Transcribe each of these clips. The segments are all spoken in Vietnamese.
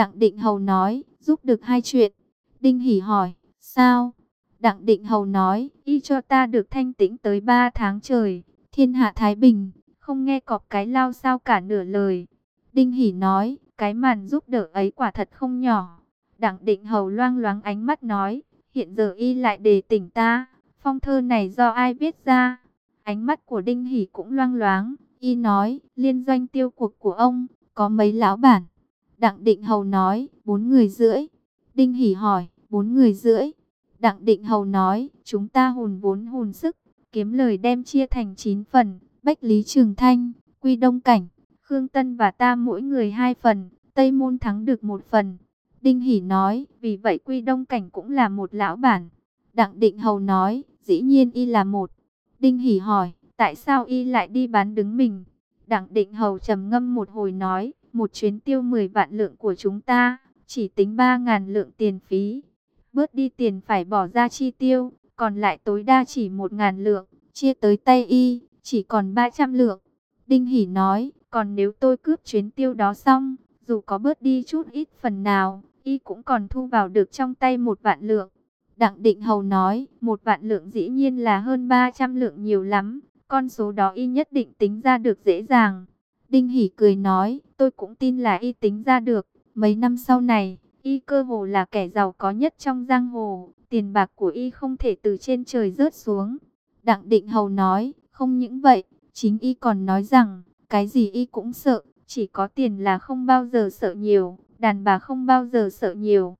Đặng Định Hầu nói, giúp được hai chuyện. Đinh Hỷ hỏi, sao? Đặng Định Hầu nói, y cho ta được thanh tĩnh tới ba tháng trời, thiên hạ Thái Bình, không nghe cọp cái lao sao cả nửa lời. Đinh Hỷ nói, cái màn giúp đỡ ấy quả thật không nhỏ. Đặng Định Hầu loang loáng ánh mắt nói, hiện giờ y lại đề tỉnh ta, phong thơ này do ai viết ra? Ánh mắt của Đinh Hỷ cũng loang loáng, y nói, liên doanh tiêu cuộc của ông, có mấy lão bản? Đặng Định Hầu nói, bốn người rưỡi. Đinh hỉ hỏi, bốn người rưỡi. Đặng Định Hầu nói, chúng ta hùn vốn hùn sức, kiếm lời đem chia thành 9 phần, Bách Lý Trường Thanh, Quy Đông Cảnh, Khương Tân và ta mỗi người hai phần, Tây Môn thắng được một phần. Đinh hỉ nói, vì vậy Quy Đông Cảnh cũng là một lão bản. Đặng Định Hầu nói, dĩ nhiên y là một. Đinh hỉ hỏi, tại sao y lại đi bán đứng mình? Đặng Định Hầu trầm ngâm một hồi nói, một chuyến tiêu 10 vạn lượng của chúng ta, chỉ tính 3.000 lượng tiền phí. Bớt đi tiền phải bỏ ra chi tiêu, còn lại tối đa chỉ 1.000 lượng, chia tới tay y, chỉ còn 300 lượng. Đinh Hỷ nói, còn nếu tôi cướp chuyến tiêu đó xong, dù có bớt đi chút ít phần nào, y cũng còn thu vào được trong tay một vạn lượng. Đặng Định Hầu nói, một vạn lượng dĩ nhiên là hơn 300 lượng nhiều lắm, con số đó y nhất định tính ra được dễ dàng. Đinh Hỷ cười nói, tôi cũng tin là y tính ra được, mấy năm sau này, y cơ hồ là kẻ giàu có nhất trong giang hồ, tiền bạc của y không thể từ trên trời rớt xuống. Đặng Định Hầu nói, không những vậy, chính y còn nói rằng, cái gì y cũng sợ, chỉ có tiền là không bao giờ sợ nhiều, đàn bà không bao giờ sợ nhiều.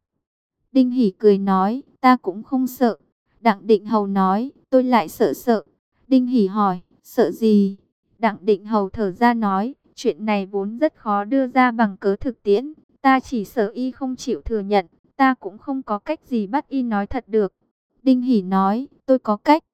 Đinh Hỷ cười nói, ta cũng không sợ. Đặng Định Hầu nói, tôi lại sợ sợ. Đinh Hỷ hỏi, sợ gì? Đặng Định Hầu thở ra nói, chuyện này vốn rất khó đưa ra bằng cớ thực tiễn. Ta chỉ sợ y không chịu thừa nhận, ta cũng không có cách gì bắt y nói thật được. Đinh Hỷ nói, tôi có cách.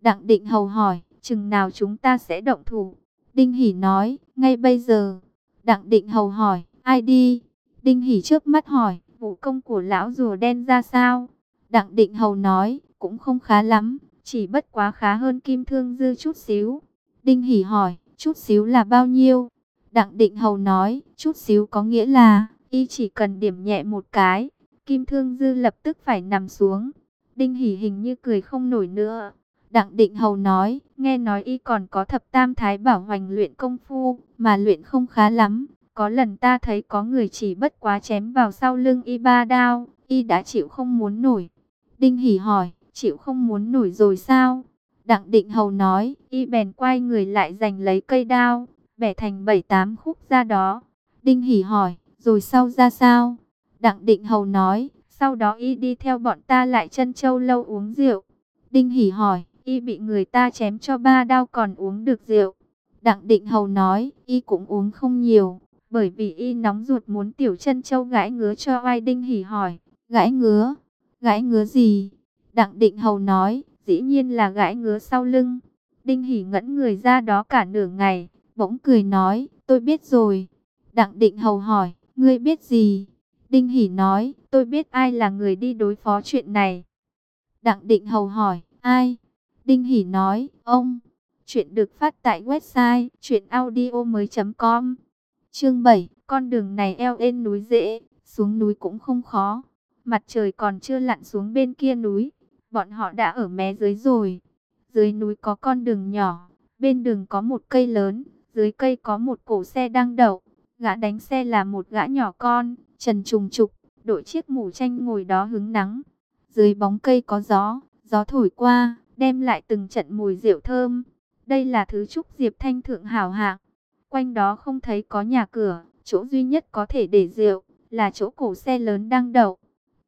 Đặng Định Hầu hỏi, chừng nào chúng ta sẽ động thủ? Đinh Hỷ nói, ngay bây giờ. Đặng Định Hầu hỏi, ai đi? Đinh Hỷ trước mắt hỏi, vụ công của lão rùa đen ra sao? Đặng Định Hầu nói, cũng không khá lắm, chỉ bất quá khá hơn kim thương dư chút xíu. Đinh Hỷ hỏi, chút xíu là bao nhiêu? Đặng Định Hầu nói, chút xíu có nghĩa là, y chỉ cần điểm nhẹ một cái, kim thương dư lập tức phải nằm xuống. Đinh hỉ hình như cười không nổi nữa. Đặng Định Hầu nói, nghe nói y còn có thập tam thái bảo hoành luyện công phu, mà luyện không khá lắm. Có lần ta thấy có người chỉ bất quá chém vào sau lưng y ba đao, y đã chịu không muốn nổi. Đinh hỉ hỏi, chịu không muốn nổi rồi sao? Đặng Định Hầu nói, y bèn quay người lại giành lấy cây đao, bẻ thành bảy tám khúc ra đó. Đinh Hỷ hỏi, rồi sau ra sao? Đặng Định Hầu nói, sau đó y đi theo bọn ta lại chân châu lâu uống rượu. Đinh Hỷ hỏi, y bị người ta chém cho ba đao còn uống được rượu. Đặng Định Hầu nói, y cũng uống không nhiều, bởi vì y nóng ruột muốn tiểu chân châu gãi ngứa cho oai Đinh Hỷ hỏi, gãi ngứa, gãi ngứa gì? Đặng Định Hầu nói, dĩ nhiên là gãi ngứa sau lưng. Đinh Hỷ ngẫn người ra đó cả nửa ngày, bỗng cười nói, tôi biết rồi. Đặng Định Hầu hỏi, ngươi biết gì? Đinh Hỷ nói, tôi biết ai là người đi đối phó chuyện này. Đặng Định Hầu hỏi, ai? Đinh Hỷ nói, ông. Chuyện được phát tại website chuyenaudio.com Chương 7, con đường này eo ên núi dễ, xuống núi cũng không khó. Mặt trời còn chưa lặn xuống bên kia núi, bọn họ đã ở mé dưới rồi. Dưới núi có con đường nhỏ, bên đường có một cây lớn, dưới cây có một cổ xe đang đậu. Gã đánh xe là một gã nhỏ con, trần trùng trục, đội chiếc mũ tranh ngồi đó hứng nắng. Dưới bóng cây có gió, gió thổi qua, đem lại từng trận mùi rượu thơm. Đây là thứ trúc diệp thanh thượng hảo hạng. Quanh đó không thấy có nhà cửa, chỗ duy nhất có thể để rượu, là chỗ cổ xe lớn đang đậu.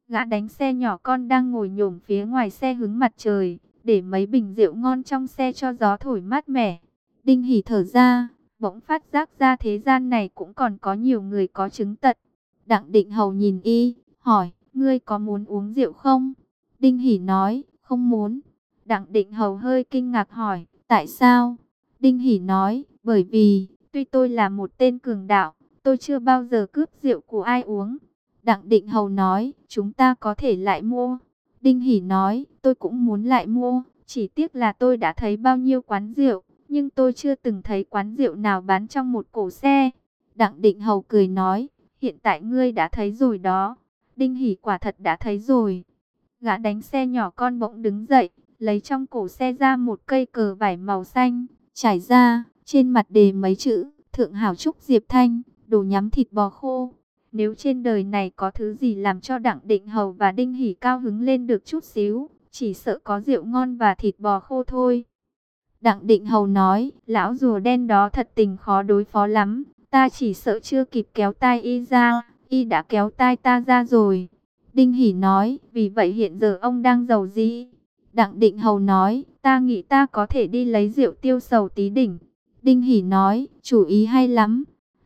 Gã đánh xe nhỏ con đang ngồi nhổm phía ngoài xe hứng mặt trời, để mấy bình rượu ngon trong xe cho gió thổi mát mẻ. Đinh hỉ thở ra, bỗng phát giác ra thế gian này cũng còn có nhiều người có chứng tật. Đặng định hầu nhìn y, hỏi, ngươi có muốn uống rượu không? Đinh hỉ nói, không muốn. Đặng định hầu hơi kinh ngạc hỏi, tại sao? Đinh hỉ nói, bởi vì, tuy tôi là một tên cường đạo, tôi chưa bao giờ cướp rượu của ai uống. Đặng định hầu nói, chúng ta có thể lại mua. Đinh hỉ nói, tôi cũng muốn lại mua, chỉ tiếc là tôi đã thấy bao nhiêu quán rượu, nhưng tôi chưa từng thấy quán rượu nào bán trong một cổ xe. Đặng định hầu cười nói, hiện tại ngươi đã thấy rồi đó. Đinh Hỷ quả thật đã thấy rồi. Gã đánh xe nhỏ con bỗng đứng dậy, lấy trong cổ xe ra một cây cờ vải màu xanh, trải ra, trên mặt đề mấy chữ, Thượng Hảo Trúc Diệp Thanh, đồ nhắm thịt bò khô. Nếu trên đời này có thứ gì làm cho Đặng Định Hầu và Đinh Hỷ cao hứng lên được chút xíu, chỉ sợ có rượu ngon và thịt bò khô thôi. Đặng Định Hầu nói, lão rùa đen đó thật tình khó đối phó lắm, ta chỉ sợ chưa kịp kéo tai y ra, y đã kéo tai ta ra rồi. Đinh Hỷ nói, vì vậy hiện giờ ông đang giàu gì? Đặng Định Hầu nói, ta nghĩ ta có thể đi lấy rượu tiêu sầu tí đỉnh. Đinh Hỷ nói, chủ ý hay lắm.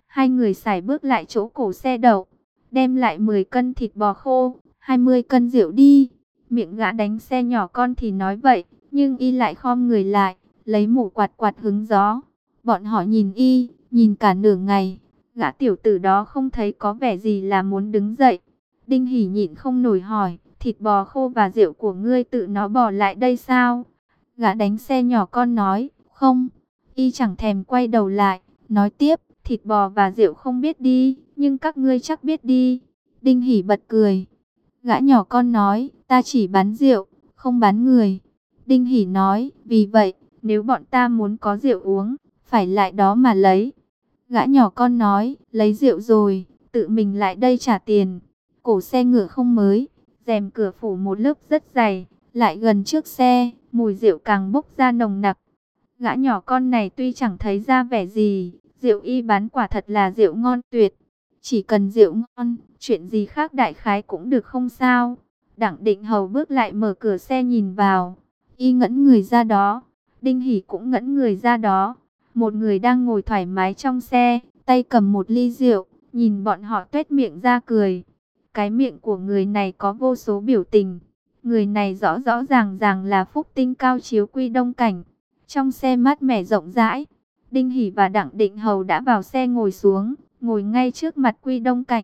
Hai người xài bước lại chỗ cổ xe đậu, đem lại 10 cân thịt bò khô, 20 cân rượu đi. Miệng gã đánh xe nhỏ con thì nói vậy, nhưng y lại khom người lại, lấy mũ quạt quạt hứng gió. Bọn họ nhìn y, nhìn cả nửa ngày, gã tiểu tử đó không thấy có vẻ gì là muốn đứng dậy. Đinh hỉ nhịn không nổi hỏi, thịt bò khô và rượu của ngươi tự nó bỏ lại đây sao? Gã đánh xe nhỏ con nói, không. Y chẳng thèm quay đầu lại, nói tiếp, thịt bò và rượu không biết đi, nhưng các ngươi chắc biết đi. Đinh hỉ bật cười. Gã nhỏ con nói, ta chỉ bán rượu, không bán người. Đinh hỉ nói, vì vậy, nếu bọn ta muốn có rượu uống, phải lại đó mà lấy. Gã nhỏ con nói, lấy rượu rồi, tự mình lại đây trả tiền. Cổ xe ngựa không mới, rèm cửa phủ một lớp rất dày, lại gần trước xe, mùi rượu càng bốc ra nồng nặc. Gã nhỏ con này tuy chẳng thấy ra vẻ gì, rượu y bán quả thật là rượu ngon tuyệt. Chỉ cần rượu ngon, chuyện gì khác đại khái cũng được không sao. Đặng định hầu bước lại mở cửa xe nhìn vào, y ngẫn người ra đó, Đinh Hỷ cũng ngẫn người ra đó. Một người đang ngồi thoải mái trong xe, tay cầm một ly rượu, nhìn bọn họ tuét miệng ra cười. Cái miệng của người này có vô số biểu tình. Người này rõ rõ ràng ràng là phúc tinh cao chiếu quy đông cảnh. Trong xe mát mẻ rộng rãi, Đinh Hỷ và Đặng Định Hầu đã vào xe ngồi xuống, ngồi ngay trước mặt Quy Đông Cảnh.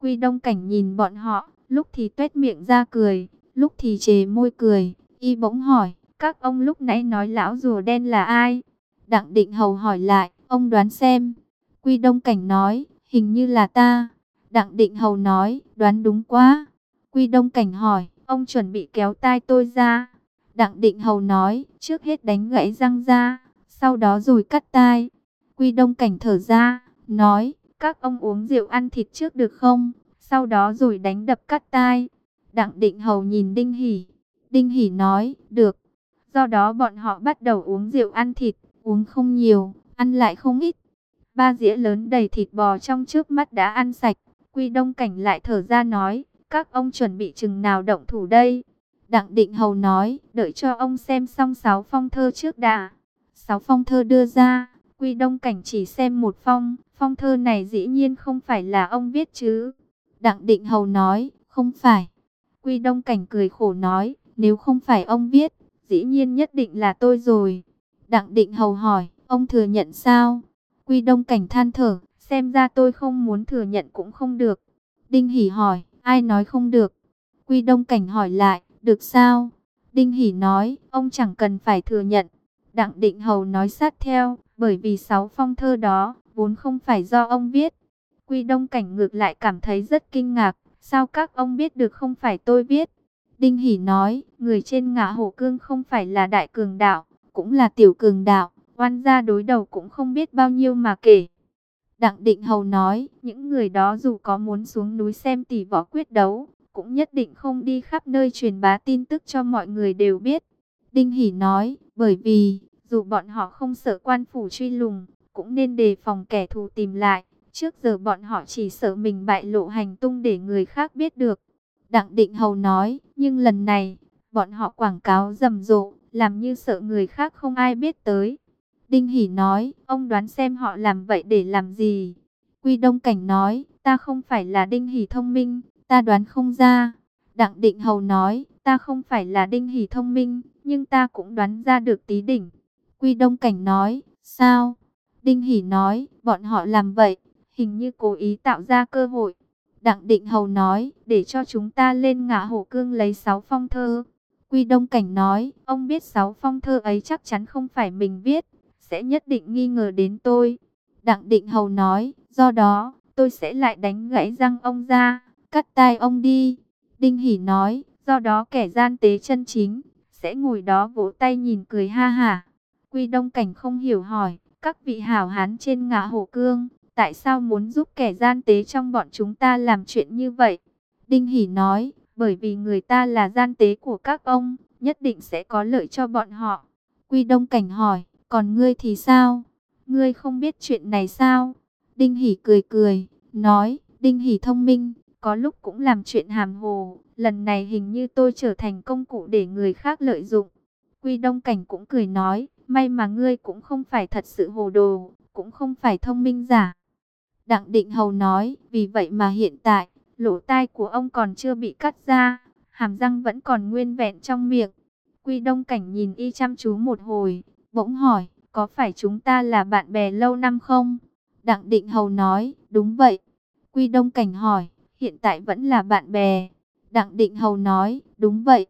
Quy Đông Cảnh nhìn bọn họ, lúc thì tuét miệng ra cười, lúc thì chề môi cười, y bỗng hỏi, các ông lúc nãy nói lão rùa đen là ai? Đặng Định Hầu hỏi lại, ông đoán xem. Quy Đông Cảnh nói, hình như là ta. Đặng Định Hầu nói, đoán đúng quá. Quy Đông Cảnh hỏi, ông chuẩn bị kéo tai tôi ra. Đặng Định Hầu nói, trước hết đánh gãy răng ra, sau đó rồi cắt tai. Quy Đông Cảnh thở ra, nói, các ông uống rượu ăn thịt trước được không? Sau đó rồi đánh đập cắt tai. Đặng Định Hầu nhìn Đinh Hỷ. Đinh Hỷ nói, được. Do đó bọn họ bắt đầu uống rượu ăn thịt, uống không nhiều, ăn lại không ít. Ba dĩa lớn đầy thịt bò trong trước mắt đã ăn sạch. Quy Đông Cảnh lại thở ra nói, các ông chuẩn bị chừng nào động thủ đây? Đặng Định Hầu nói, đợi cho ông xem xong sáu phong thơ trước đã. Sáu phong thơ đưa ra, Quy Đông Cảnh chỉ xem một phong, phong thơ này dĩ nhiên không phải là ông viết chứ. Đặng Định Hầu nói, không phải. Quy Đông Cảnh cười khổ nói, nếu không phải ông viết, dĩ nhiên nhất định là tôi rồi. Đặng định hầu hỏi, ông thừa nhận sao? Quy đông cảnh than thở, xem ra tôi không muốn thừa nhận cũng không được. Đinh hỉ hỏi, ai nói không được? Quy đông cảnh hỏi lại, được sao? Đinh hỉ nói, ông chẳng cần phải thừa nhận. Đặng định hầu nói sát theo, bởi vì sáu phong thơ đó, vốn không phải do ông viết. Quy đông cảnh ngược lại cảm thấy rất kinh ngạc, sao các ông biết được không phải tôi viết? Đinh Hỷ nói, người trên ngã hổ cương không phải là đại cường đạo, cũng là tiểu cường đạo, oan gia đối đầu cũng không biết bao nhiêu mà kể. Đặng Định Hầu nói, những người đó dù có muốn xuống núi xem tỷ võ quyết đấu, cũng nhất định không đi khắp nơi truyền bá tin tức cho mọi người đều biết. Đinh Hỷ nói, bởi vì, dù bọn họ không sợ quan phủ truy lùng, cũng nên đề phòng kẻ thù tìm lại. Trước giờ bọn họ chỉ sợ mình bại lộ hành tung để người khác biết được. Đặng Định Hầu nói, nhưng lần này, bọn họ quảng cáo rầm rộ, làm như sợ người khác không ai biết tới. Đinh Hỷ nói, ông đoán xem họ làm vậy để làm gì? Quy Đông Cảnh nói, ta không phải là Đinh Hỷ thông minh, ta đoán không ra. Đặng Định Hầu nói, ta không phải là Đinh Hỷ thông minh, nhưng ta cũng đoán ra được tí đỉnh. Quy Đông Cảnh nói, sao? Đinh Hỷ nói, bọn họ làm vậy, hình như cố ý tạo ra cơ hội. Đặng Định Hầu nói, để cho chúng ta lên ngã hổ cương lấy sáu phong thơ. Quy Đông Cảnh nói, ông biết sáu phong thơ ấy chắc chắn không phải mình viết, sẽ nhất định nghi ngờ đến tôi. Đặng Định Hầu nói, do đó, tôi sẽ lại đánh gãy răng ông ra, cắt tai ông đi. Đinh Hỷ nói, do đó kẻ gian tế chân chính, sẽ ngồi đó vỗ tay nhìn cười ha hả. Quy Đông Cảnh không hiểu hỏi, các vị hảo hán trên ngã hồ cương, tại sao muốn giúp kẻ gian tế trong bọn chúng ta làm chuyện như vậy? Đinh Hỷ nói, bởi vì người ta là gian tế của các ông, nhất định sẽ có lợi cho bọn họ. Quy Đông Cảnh hỏi, còn ngươi thì sao? Ngươi không biết chuyện này sao? Đinh Hỷ cười cười, nói, Đinh Hỷ thông minh, có lúc cũng làm chuyện hàm hồ. Lần này hình như tôi trở thành công cụ để người khác lợi dụng. Quy Đông Cảnh cũng cười nói, may mà ngươi cũng không phải thật sự hồ đồ, cũng không phải thông minh giả. Đặng Định Hầu nói, vì vậy mà hiện tại, lỗ tai của ông còn chưa bị cắt ra, hàm răng vẫn còn nguyên vẹn trong miệng. Quy Đông Cảnh nhìn y chăm chú một hồi, bỗng hỏi, có phải chúng ta là bạn bè lâu năm không? Đặng Định Hầu nói, đúng vậy. Quy Đông Cảnh hỏi, hiện tại vẫn là bạn bè. Đặng Định Hầu nói, đúng vậy.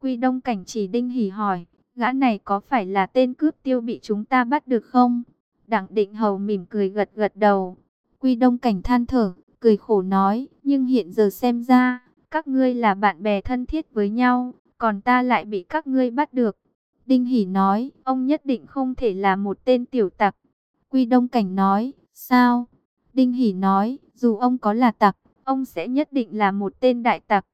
Quy Đông Cảnh chỉ Đinh Hỉ hỏi, gã này có phải là tên cướp tiêu bị chúng ta bắt được không? Đặng Định Hầu mỉm cười gật gật đầu. Quy Đông Cảnh than thở, cười khổ nói, nhưng hiện giờ xem ra, các ngươi là bạn bè thân thiết với nhau, còn ta lại bị các ngươi bắt được. Đinh Hỷ nói, ông nhất định không thể là một tên tiểu tặc. Quy Đông Cảnh nói, sao? Đinh Hỷ nói, dù ông có là tặc, ông sẽ nhất định là một tên đại tặc.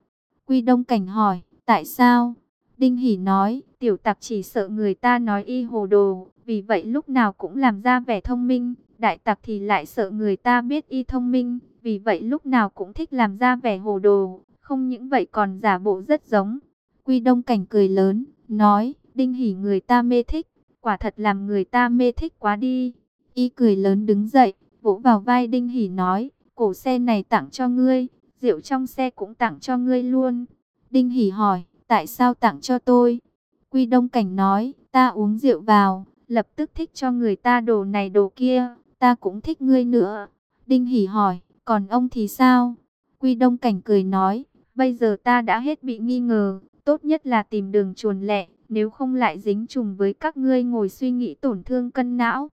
Quy Đông Cảnh hỏi, tại sao? Đinh Hỷ nói, tiểu tặc chỉ sợ người ta nói y hồ đồ, vì vậy lúc nào cũng làm ra vẻ thông minh. Đại tặc thì lại sợ người ta biết y thông minh, vì vậy lúc nào cũng thích làm ra vẻ hồ đồ, không những vậy còn giả bộ rất giống. Quy Đông Cảnh cười lớn, nói, Đinh hỉ người ta mê thích, quả thật làm người ta mê thích quá đi. Y cười lớn đứng dậy, vỗ vào vai Đinh hỉ nói, cổ xe này tặng cho ngươi, rượu trong xe cũng tặng cho ngươi luôn. Đinh hỉ hỏi, tại sao tặng cho tôi? Quy Đông Cảnh nói, ta uống rượu vào, lập tức thích cho người ta đồ này đồ kia, ta cũng thích ngươi nữa. Đinh Hỷ hỏi, còn ông thì sao? Quy Đông Cảnh cười nói, bây giờ ta đã hết bị nghi ngờ, tốt nhất là tìm đường chuồn lẹ, nếu không lại dính trùng với các ngươi ngồi suy nghĩ tổn thương cân não.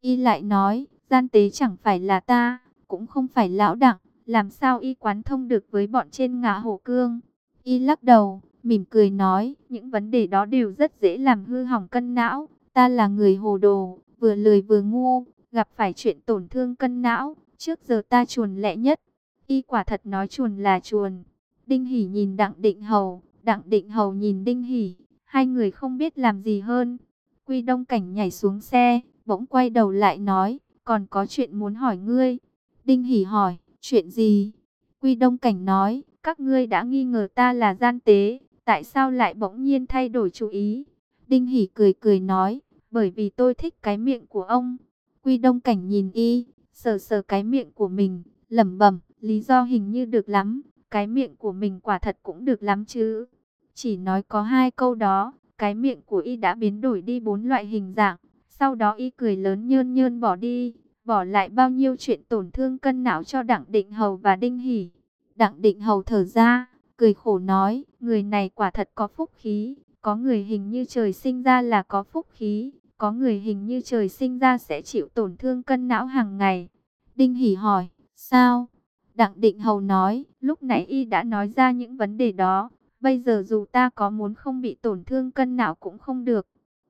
Y lại nói, gian tế chẳng phải là ta, cũng không phải lão đặng, làm sao y quán thông được với bọn trên ngã hổ cương. Y lắc đầu, mỉm cười nói, những vấn đề đó đều rất dễ làm hư hỏng cân não. Ta là người hồ đồ, vừa lười vừa ngu, gặp phải chuyện tổn thương cân não, trước giờ ta chuồn lẹ nhất. Y quả thật nói chuồn là chuồn. Đinh Hỷ nhìn Đặng Định Hầu, Đặng Định Hầu nhìn Đinh Hỷ, hai người không biết làm gì hơn. Quy Đông Cảnh nhảy xuống xe, bỗng quay đầu lại nói, còn có chuyện muốn hỏi ngươi. Đinh Hỷ hỏi, chuyện gì? Quy Đông Cảnh nói, các ngươi đã nghi ngờ ta là gian tế, tại sao lại bỗng nhiên thay đổi chú ý? Đinh Hỷ cười cười nói, bởi vì tôi thích cái miệng của ông. Quy Đông Cảnh nhìn y, sờ sờ cái miệng của mình, lẩm bẩm, lý do hình như được lắm, cái miệng của mình quả thật cũng được lắm chứ. Chỉ nói có hai câu đó, cái miệng của y đã biến đổi đi bốn loại hình dạng, sau đó y cười lớn nhơn nhơn bỏ đi, bỏ lại bao nhiêu chuyện tổn thương cân não cho Đặng Định Hầu và Đinh Hỉ Đặng Định Hầu thở ra, cười khổ nói, người này quả thật có phúc khí, có người hình như trời sinh ra là có phúc khí, có người hình như trời sinh ra sẽ chịu tổn thương cân não hàng ngày. Đinh Hỷ hỏi, sao? Đặng Định Hầu nói, lúc nãy y đã nói ra những vấn đề đó, bây giờ dù ta có muốn không bị tổn thương cân não cũng không được.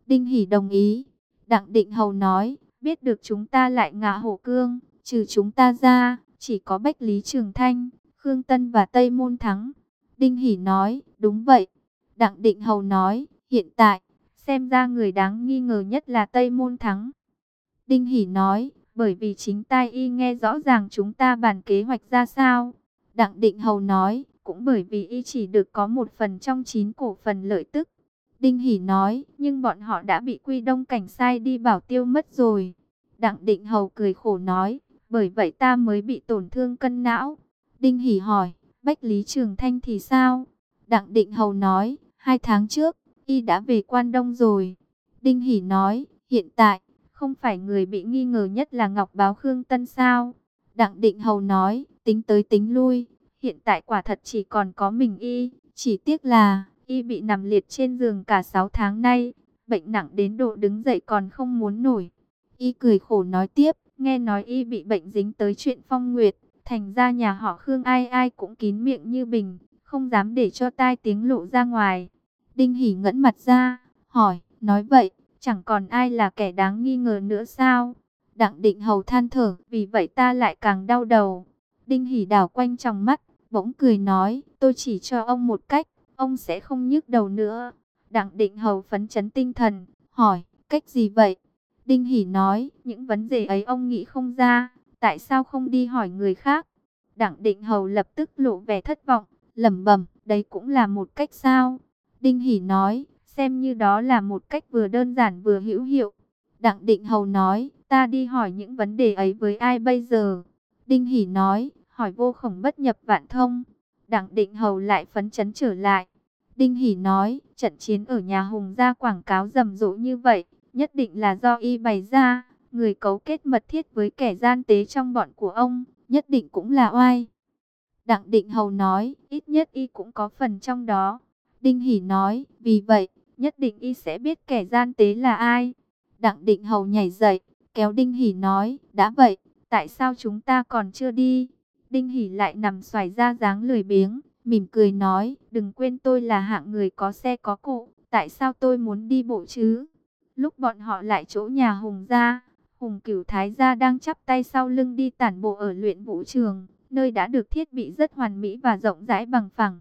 Đinh Hỷ đồng ý. Đặng Định Hầu nói, biết được chúng ta lại ngạ hổ cương, trừ chúng ta ra, chỉ có Bách Lý Trường Thanh, Khương Tân và Tây Môn Thắng. Đinh Hỷ nói, đúng vậy. Đặng Định Hầu nói, hiện tại, xem ra người đáng nghi ngờ nhất là Tây Môn Thắng. Đinh Hỷ nói, bởi vì chính tai y nghe rõ ràng chúng ta bàn kế hoạch ra sao. Đặng Định Hầu nói, cũng bởi vì y chỉ được có một phần trong chín cổ phần lợi tức. Đinh Hỷ nói, nhưng bọn họ đã bị Quy Đông Cảnh sai đi bảo tiêu mất rồi. Đặng Định Hầu cười khổ nói, bởi vậy ta mới bị tổn thương cân não. Đinh Hỷ hỏi, Bách Lý Trường Thanh thì sao? Đặng Định Hầu nói, hai tháng trước, y đã về quan đông rồi. Đinh Hỷ nói, hiện tại, không phải người bị nghi ngờ nhất là Ngọc Báo Khương Tân sao? Đặng Định Hầu nói, tính tới tính lui, hiện tại quả thật chỉ còn có mình y, chỉ tiếc là y bị nằm liệt trên giường cả 6 tháng nay, bệnh nặng đến độ đứng dậy còn không muốn nổi. Y cười khổ nói tiếp, Nghe nói y bị bệnh dính tới chuyện phong nguyệt, thành ra nhà họ Khương ai ai cũng kín miệng như bình, không dám để cho tai tiếng lộ ra ngoài. Đinh Hỷ ngẩn mặt ra, hỏi, nói vậy, chẳng còn ai là kẻ đáng nghi ngờ nữa sao? Đặng định hầu than thở, vì vậy ta lại càng đau đầu. Đinh Hỷ đảo quanh trong mắt, bỗng cười nói, tôi chỉ cho ông một cách, ông sẽ không nhức đầu nữa. Đặng định hầu phấn chấn tinh thần, hỏi, cách gì vậy? Đinh Hỷ nói, những vấn đề ấy ông nghĩ không ra, tại sao không đi hỏi người khác? Đặng định hầu lập tức lộ vẻ thất vọng, lẩm bẩm, đấy cũng là một cách sao? Đinh Hỷ nói, xem như đó là một cách vừa đơn giản vừa hữu hiệu. Đặng định hầu nói, ta đi hỏi những vấn đề ấy với ai bây giờ? Đinh Hỷ nói, hỏi vô khổng bất nhập vạn thông. Đặng định hầu lại phấn chấn trở lại. Đinh Hỷ nói, trận chiến ở nhà Hùng ra quảng cáo rầm rộ như vậy, nhất định là do y bày ra. Người cấu kết mật thiết với kẻ gian tế trong bọn của ông, nhất định cũng là oai. Đặng định hầu nói, ít nhất y cũng có phần trong đó. Đinh Hỷ nói, vì vậy, nhất định y sẽ biết kẻ gian tế là ai. Đặng định hầu nhảy dậy, kéo Đinh Hỷ nói, đã vậy, tại sao chúng ta còn chưa đi? Đinh Hỷ lại nằm xoài ra dáng lười biếng, mỉm cười nói, đừng quên tôi là hạng người có xe có cụ, tại sao tôi muốn đi bộ chứ? Lúc bọn họ lại chỗ nhà Hùng gia, Hùng cửu thái gia đang chắp tay sau lưng đi tản bộ ở luyện vũ trường, nơi đã được thiết bị rất hoàn mỹ và rộng rãi bằng phẳng.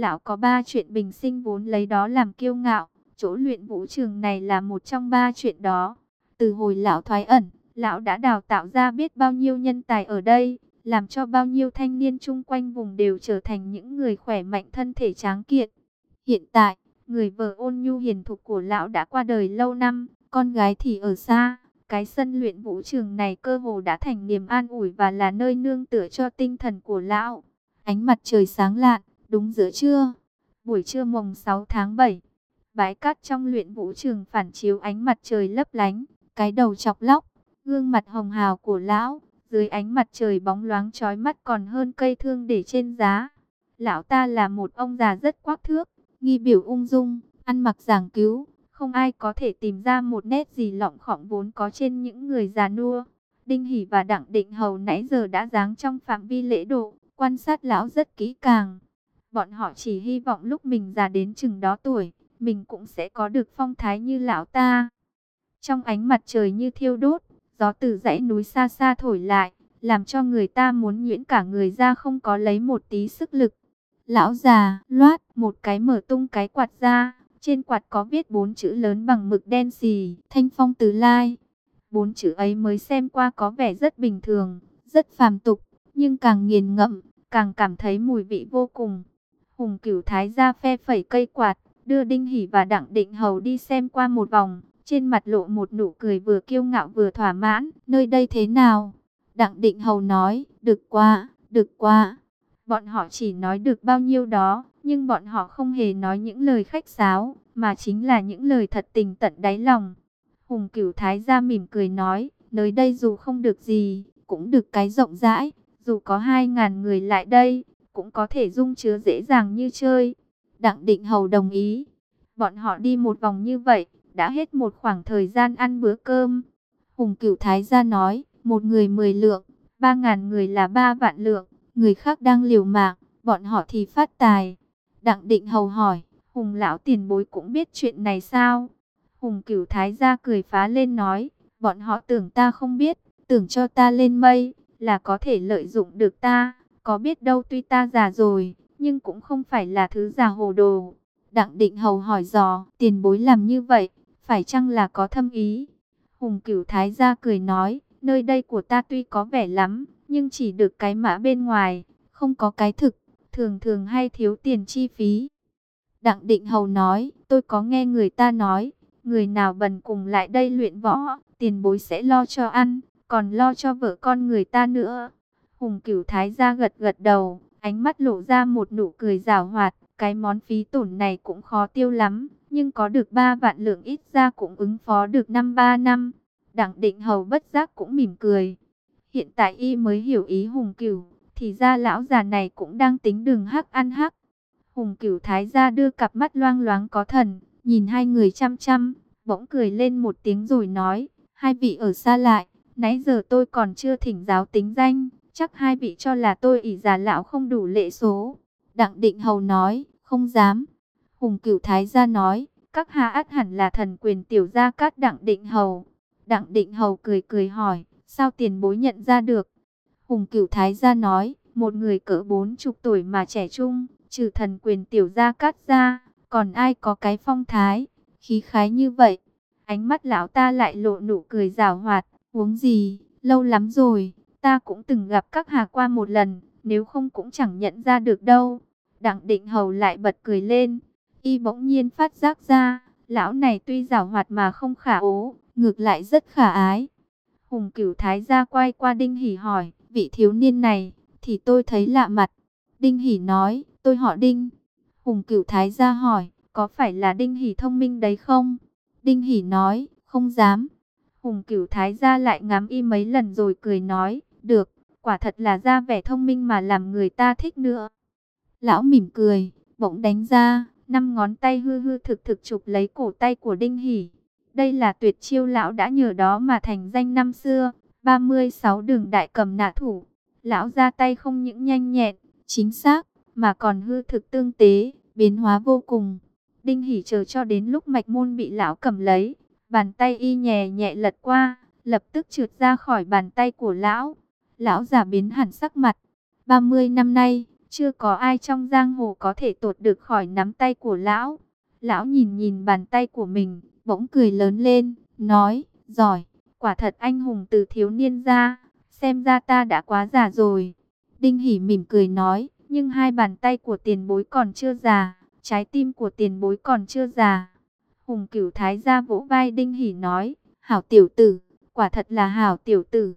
Lão có ba chuyện bình sinh vốn lấy đó làm kiêu ngạo, chỗ luyện vũ trường này là một trong ba chuyện đó. Từ hồi lão thoái ẩn, lão đã đào tạo ra biết bao nhiêu nhân tài ở đây, làm cho bao nhiêu thanh niên chung quanh vùng đều trở thành những người khỏe mạnh thân thể tráng kiện. Hiện tại, người vợ ôn nhu hiền thục của lão đã qua đời lâu năm, con gái thì ở xa. Cái sân luyện vũ trường này cơ hồ đã thành niềm an ủi và là nơi nương tựa cho tinh thần của lão. Ánh mặt trời sáng lạn, đúng giữa trưa. Buổi trưa mùng 6 tháng 7, bãi cát trong luyện vũ trường phản chiếu ánh mặt trời lấp lánh, cái đầu chọc lóc, gương mặt hồng hào của lão, dưới ánh mặt trời bóng loáng chói mắt còn hơn cây thương để trên giá. Lão ta là một ông già rất quắc thước, nghi biểu ung dung, ăn mặc giảng cứu, không ai có thể tìm ra một nét gì lọng khỏng vốn có trên những người già nua. Đinh Hỷ và Đặng Định Hầu nãy giờ đã dáng trong phạm vi lễ độ, quan sát lão rất kỹ càng. Bọn họ chỉ hy vọng lúc mình già đến chừng đó tuổi, mình cũng sẽ có được phong thái như lão ta. Trong ánh mặt trời như thiêu đốt, gió từ dãy núi xa xa thổi lại, làm cho người ta muốn nhuyễn cả người ra không có lấy một tí sức lực. Lão già, loát, một cái mở tung cái quạt ra, trên quạt có viết bốn chữ lớn bằng mực đen xì, thanh phong từ lai. Bốn chữ ấy mới xem qua có vẻ rất bình thường, rất phàm tục, nhưng càng nghiền ngẫm, càng cảm thấy mùi vị vô cùng. Hùng cửu thái ra phe phẩy cây quạt, đưa Đinh Hỷ và Đặng Định Hầu đi xem qua một vòng, trên mặt lộ một nụ cười vừa kiêu ngạo vừa thỏa mãn, nơi đây thế nào? Đặng Định Hầu nói, được quá, được quá. Bọn họ chỉ nói được bao nhiêu đó, nhưng bọn họ không hề nói những lời khách sáo, mà chính là những lời thật tình tận đáy lòng. Hùng cửu thái ra mỉm cười nói, nơi đây dù không được gì, cũng được cái rộng rãi, dù có hai ngàn người lại đây, cũng có thể dung chứa dễ dàng như chơi. Đặng định hầu đồng ý. Bọn họ đi một vòng như vậy, đã hết một khoảng thời gian ăn bữa cơm. Hùng cửu thái gia nói, một người mười lượng, ba ngàn người là ba vạn lượng, người khác đang liều mạng, bọn họ thì phát tài. Đặng định hầu hỏi, Hùng lão tiền bối cũng biết chuyện này sao? Hùng cửu thái gia cười phá lên nói, bọn họ tưởng ta không biết, tưởng cho ta lên mây, là có thể lợi dụng được ta, có biết đâu tuy ta già rồi, nhưng cũng không phải là thứ già hồ đồ. Đặng định hầu hỏi dò, tiền bối làm như vậy, phải chăng là có thâm ý? Hùng cửu thái gia cười nói, nơi đây của ta tuy có vẻ lắm, nhưng chỉ được cái mã bên ngoài, không có cái thực, thường thường hay thiếu tiền chi phí. Đặng định hầu nói, tôi có nghe người ta nói, người nào bần cùng lại đây luyện võ, tiền bối sẽ lo cho ăn, còn lo cho vợ con người ta nữa. Hùng cửu thái gia gật gật đầu, ánh mắt lộ ra một nụ cười rào hoạt, cái món phí tổn này cũng khó tiêu lắm, nhưng có được 3 vạn lượng ít ra cũng ứng phó được năm ba năm. Đặng định hầu bất giác cũng mỉm cười. Hiện tại y mới hiểu ý hùng cửu, thì ra lão già này cũng đang tính đường hắc ăn hắc. Hùng cửu thái gia đưa cặp mắt loang loáng có thần, nhìn hai người chăm chăm, bỗng cười lên một tiếng rồi nói, hai vị ở xa lại, nãy giờ tôi còn chưa thỉnh giáo tính danh, chắc hai vị cho là tôi ỷ già lão không đủ lệ số. Đặng Định Hầu nói, không dám. Hùng Cửu Thái gia nói, các hạ ác hẳn là thần quyền tiểu gia cát Đặng Định Hầu. Đặng Định Hầu cười cười hỏi, sao tiền bối nhận ra được? Hùng Cửu Thái gia nói, một người cỡ bốn chục tuổi mà trẻ trung, trừ thần quyền tiểu gia cát ra, còn ai có cái phong thái, khí khái như vậy? Ánh mắt lão ta lại lộ nụ cười rào hoạt, uống gì, lâu lắm rồi, ta cũng từng gặp các hà qua một lần, nếu không cũng chẳng nhận ra được đâu. Đặng định hầu lại bật cười lên, y bỗng nhiên phát giác ra, lão này tuy giảo hoạt mà không khả ố, ngược lại rất khả ái. Hùng cửu thái gia quay qua Đinh Hỷ hỏi, vị thiếu niên này, thì tôi thấy lạ mặt. Đinh Hỷ nói, tôi họ Đinh. Hùng cửu thái gia hỏi, có phải là Đinh Hỷ thông minh đấy không? Đinh Hỷ nói, không dám. Hùng cửu thái gia lại ngắm y mấy lần rồi cười nói, được, quả thật là ra vẻ thông minh mà làm người ta thích nữa. Lão mỉm cười, bỗng đánh ra, năm ngón tay hư hư thực thực chụp lấy cổ tay của Đinh Hỷ. Đây là tuyệt chiêu lão đã nhờ đó mà thành danh năm xưa, 36 đường đại cầm nạ thủ. Lão ra tay không những nhanh nhẹn, chính xác, mà còn hư thực tương tế, biến hóa vô cùng. Đinh Hỷ chờ cho đến lúc mạch môn bị lão cầm lấy, bàn tay y nhẹ nhẹ lật qua, lập tức trượt ra khỏi bàn tay của lão. Lão giả biến hẳn sắc mặt. 30 năm nay, chưa có ai trong giang hồ có thể tột được khỏi nắm tay của lão. Lão nhìn nhìn bàn tay của mình, bỗng cười lớn lên, nói, giỏi, quả thật anh hùng từ thiếu niên ra, xem ra ta đã quá già rồi. Đinh Hỷ mỉm cười nói, nhưng hai bàn tay của tiền bối còn chưa già, trái tim của tiền bối còn chưa già. Hùng cửu thái gia vỗ vai Đinh Hỷ nói, hảo tiểu tử, quả thật là hảo tiểu tử.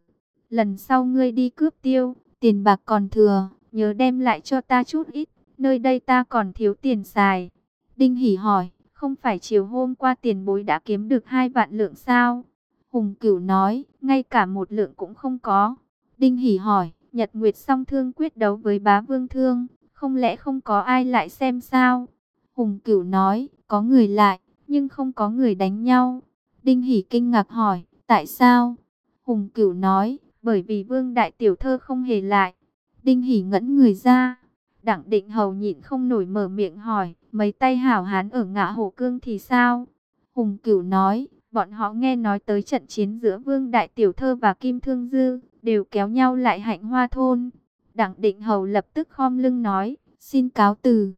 Lần sau ngươi đi cướp tiêu, tiền bạc còn thừa, nhớ đem lại cho ta chút ít, nơi đây ta còn thiếu tiền xài. Đinh Hỷ hỏi, không phải chiều hôm qua tiền bối đã kiếm được hai vạn lượng sao? Hùng Cửu nói, ngay cả một lượng cũng không có. Đinh Hỷ hỏi, Nhật Nguyệt song thương quyết đấu với bá vương thương, không lẽ không có ai lại xem sao? Hùng Cửu nói, có người lại, nhưng không có người đánh nhau. Đinh Hỷ kinh ngạc hỏi, tại sao? Hùng Cửu nói, bởi vì vương đại tiểu thơ không hề lại. Đinh hỉ ngẫn người ra. Đặng định hầu nhịn không nổi mở miệng hỏi, mấy tay hảo hán ở ngã hồ cương thì sao? Hùng Cửu nói, bọn họ nghe nói tới trận chiến giữa vương đại tiểu thơ và kim thương dư, đều kéo nhau lại hạnh hoa thôn. Đặng định hầu lập tức khom lưng nói, xin cáo từ.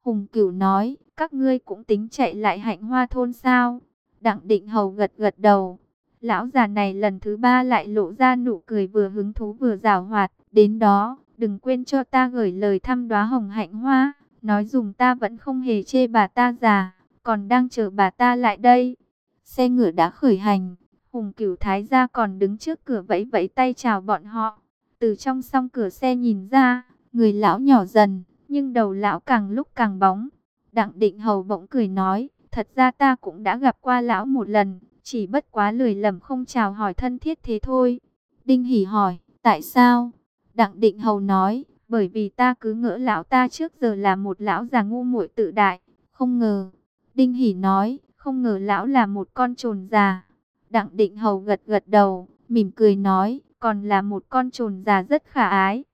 Hùng Cửu nói, các ngươi cũng tính chạy lại hạnh hoa thôn sao? Đặng định hầu gật gật đầu. Lão già này lần thứ ba lại lộ ra nụ cười vừa hứng thú vừa rào hoạt. Đến đó, đừng quên cho ta gửi lời thăm đóa hồng hạnh hoa. Nói dùng ta vẫn không hề chê bà ta già, còn đang chờ bà ta lại đây. Xe ngựa đã khởi hành, Hùng Cửu Thái gia còn đứng trước cửa vẫy vẫy tay chào bọn họ. Từ trong song cửa xe nhìn ra, người lão nhỏ dần, nhưng đầu lão càng lúc càng bóng. Đặng định hầu bỗng cười nói, thật ra ta cũng đã gặp qua lão một lần, chỉ bất quá lười lầm không chào hỏi thân thiết thế thôi. Đinh Hỷ hỏi, tại sao? Đặng định hầu nói, bởi vì ta cứ ngỡ lão ta trước giờ là một lão già ngu muội tự đại, không ngờ. Đinh Hỷ nói, không ngờ lão là một con trồn già. Đặng định hầu gật gật đầu, mỉm cười nói, còn là một con trồn già rất khả ái.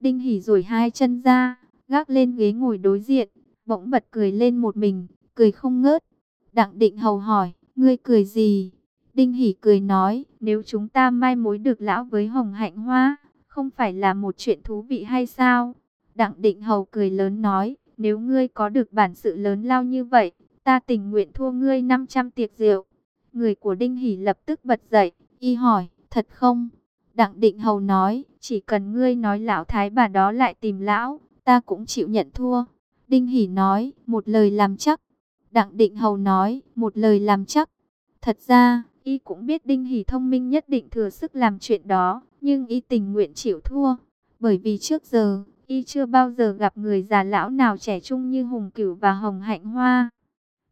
Đinh Hỷ rồi hai chân ra, gác lên ghế ngồi đối diện, bỗng bật cười lên một mình, cười không ngớt. Đặng định hầu hỏi, ngươi cười gì? Đinh Hỷ cười nói, nếu chúng ta mai mối được lão với hồng hạnh hoa, không phải là một chuyện thú vị hay sao? Đặng định hầu cười lớn nói, nếu ngươi có được bản sự lớn lao như vậy, ta tình nguyện thua ngươi 500 tiệc rượu. Người của Đinh Hỷ lập tức bật dậy, y hỏi, thật không? Đặng định hầu nói, chỉ cần ngươi nói lão thái bà đó lại tìm lão, ta cũng chịu nhận thua. Đinh Hỷ nói, một lời làm chắc. Đặng Định Hầu nói, một lời làm chắc. Thật ra, y cũng biết Đinh Hỷ thông minh nhất định thừa sức làm chuyện đó, nhưng y tình nguyện chịu thua. Bởi vì trước giờ, y chưa bao giờ gặp người già lão nào trẻ trung như Hùng Cửu và Hồng Hạnh Hoa.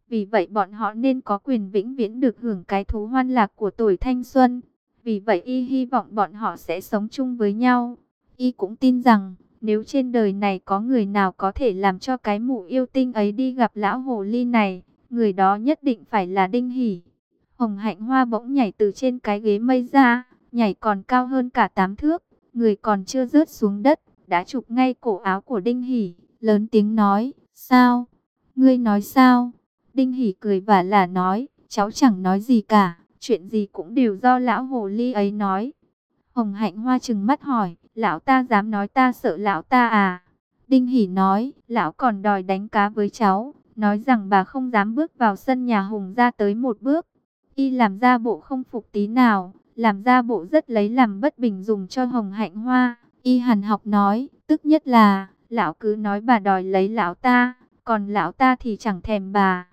Vì vậy bọn họ nên có quyền vĩnh viễn được hưởng cái thú hoan lạc của tuổi thanh xuân. Vì vậy y hy vọng bọn họ sẽ sống chung với nhau. Y cũng tin rằng, nếu trên đời này có người nào có thể làm cho cái mụ yêu tinh ấy đi gặp lão hồ ly này, người đó nhất định phải là Đinh Hỷ. Hồng Hạnh Hoa bỗng nhảy từ trên cái ghế mây ra, nhảy còn cao hơn cả tám thước, người còn chưa rớt xuống đất, đã chụp ngay cổ áo của Đinh Hỷ, lớn tiếng nói, sao? Ngươi nói sao? Đinh Hỷ cười và là nói, cháu chẳng nói gì cả, chuyện gì cũng đều do lão hồ ly ấy nói. Hồng hạnh hoa chừng mắt hỏi, lão ta dám nói ta sợ lão ta à? Đinh Hỷ nói, lão còn đòi đánh cá với cháu, nói rằng bà không dám bước vào sân nhà Hùng ra tới một bước. Y làm ra bộ không phục tí nào, làm ra bộ rất lấy làm bất bình dùng cho Hồng Hạnh Hoa. Y hàn học nói, tức nhất là, lão cứ nói bà đòi lấy lão ta, còn lão ta thì chẳng thèm bà.